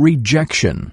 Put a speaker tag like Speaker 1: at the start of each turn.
Speaker 1: rejection.